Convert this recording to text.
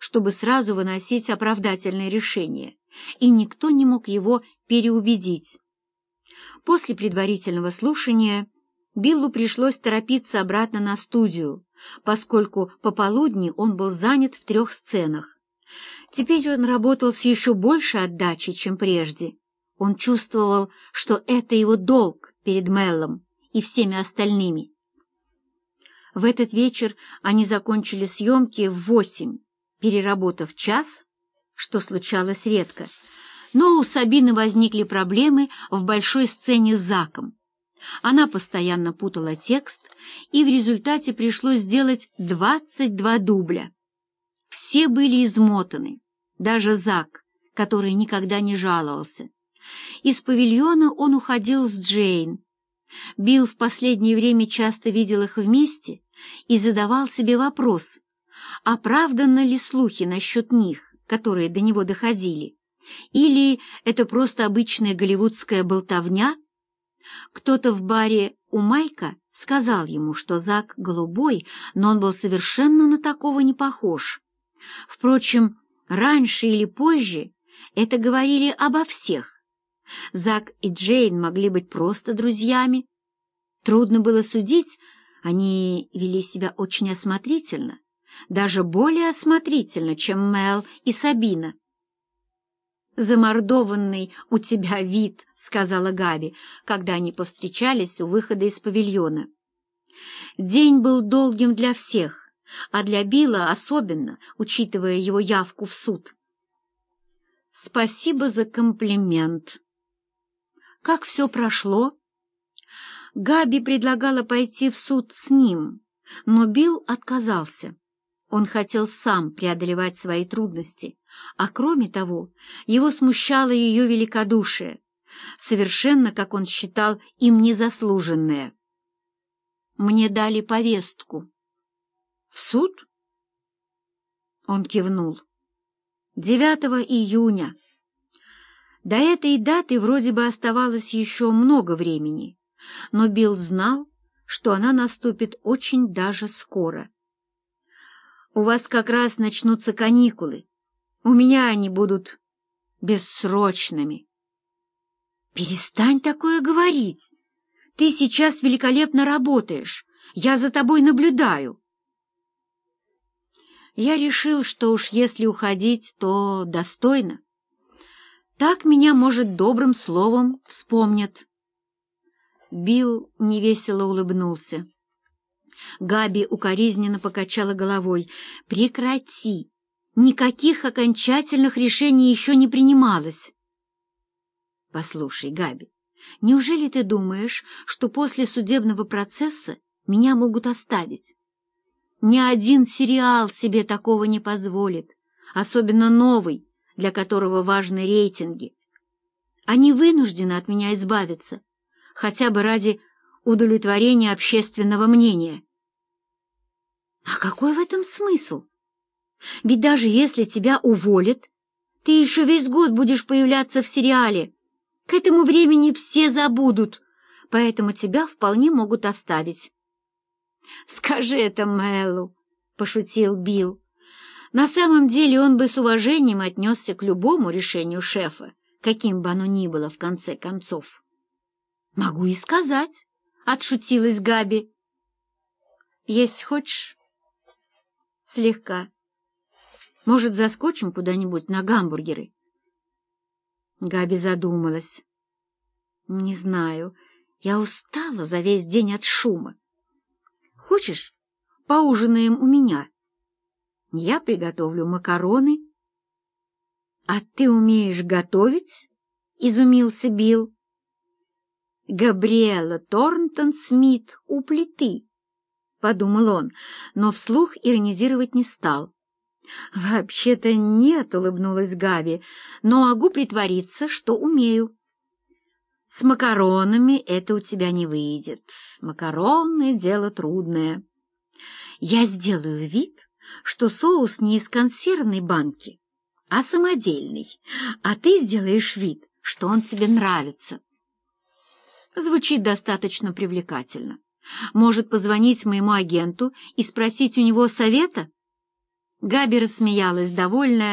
чтобы сразу выносить оправдательное решение, и никто не мог его переубедить. После предварительного слушания Биллу пришлось торопиться обратно на студию, поскольку пополудни он был занят в трех сценах. Теперь он работал с еще большей отдачей, чем прежде. Он чувствовал, что это его долг перед Меллом и всеми остальными. В этот вечер они закончили съемки в восемь, переработав час, что случалось редко. Но у Сабины возникли проблемы в большой сцене с Заком. Она постоянно путала текст, и в результате пришлось сделать 22 дубля. Все были измотаны, даже Зак, который никогда не жаловался. Из павильона он уходил с Джейн. Билл в последнее время часто видел их вместе и задавал себе вопрос, оправданы ли слухи насчет них, которые до него доходили, или это просто обычная голливудская болтовня — кто-то в баре у Майка сказал ему, что Зак голубой, но он был совершенно на такого не похож. Впрочем, раньше или позже это говорили обо всех. Зак и Джейн могли быть просто друзьями. Трудно было судить, они вели себя очень осмотрительно, даже более осмотрительно, чем Мел и Сабина замордованный у тебя вид», — сказала Габи, когда они повстречались у выхода из павильона. День был долгим для всех, а для Билла особенно, учитывая его явку в суд. «Спасибо за комплимент». «Как все прошло?» Габи предлагала пойти в суд с ним, но Билл отказался. Он хотел сам преодолевать свои трудности а кроме того, его смущало ее великодушие, совершенно, как он считал, им незаслуженное. «Мне дали повестку». «В суд?» Он кивнул. «9 июня». До этой даты вроде бы оставалось еще много времени, но Билл знал, что она наступит очень даже скоро. «У вас как раз начнутся каникулы», у меня они будут бессрочными. Перестань такое говорить. Ты сейчас великолепно работаешь. Я за тобой наблюдаю. Я решил, что уж если уходить, то достойно. Так меня, может, добрым словом вспомнят. Билл невесело улыбнулся. Габи укоризненно покачала головой. «Прекрати! Никаких окончательных решений еще не принималось. Послушай, Габи, неужели ты думаешь, что после судебного процесса меня могут оставить? Ни один сериал себе такого не позволит, особенно новый, для которого важны рейтинги. Они вынуждены от меня избавиться, хотя бы ради удовлетворения общественного мнения. А какой в этом смысл? Ведь даже если тебя уволят, ты еще весь год будешь появляться в сериале. К этому времени все забудут, поэтому тебя вполне могут оставить. — Скажи это Мэллу, — пошутил Билл. На самом деле он бы с уважением отнесся к любому решению шефа, каким бы оно ни было в конце концов. — Могу и сказать, — отшутилась Габи. — Есть хочешь? — Слегка. Может, заскочим куда-нибудь на гамбургеры?» Габи задумалась. «Не знаю. Я устала за весь день от шума. Хочешь, поужинаем у меня? Я приготовлю макароны». «А ты умеешь готовить?» — изумился Билл. «Габриэла Торнтон Смит у плиты», — подумал он, но вслух иронизировать не стал. «Вообще-то нет», — улыбнулась Габи, — «но могу притвориться, что умею». «С макаронами это у тебя не выйдет. Макароны — дело трудное. Я сделаю вид, что соус не из консервной банки, а самодельный, а ты сделаешь вид, что он тебе нравится». Звучит достаточно привлекательно. Может, позвонить моему агенту и спросить у него совета? Габи рассмеялась, довольная,